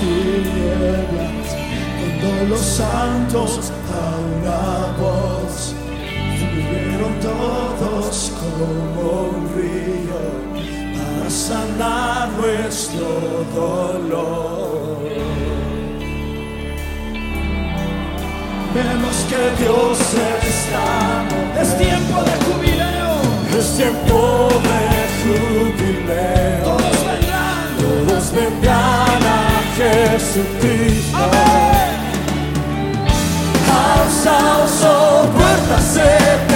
tinieblas, cuando los santos a una voz fluyeron todos como un río para sanar nuestro dolor. Vemos que Dios está, Es tiempo de jubileo. es tiempo de jubileo. A Jesucristo. Amén. Alza, oh puertas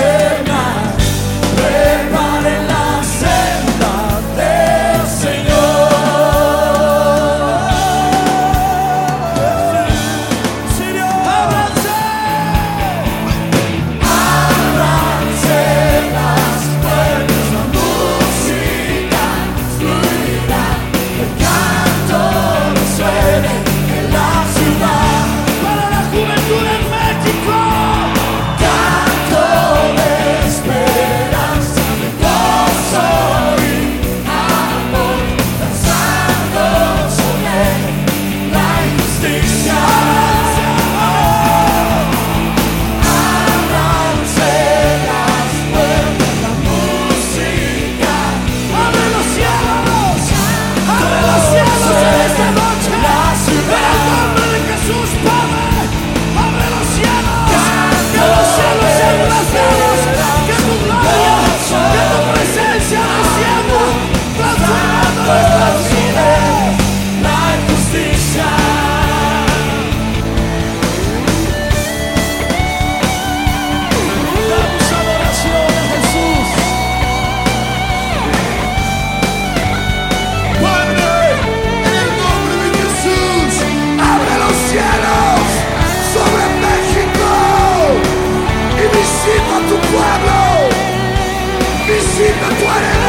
I'm 20!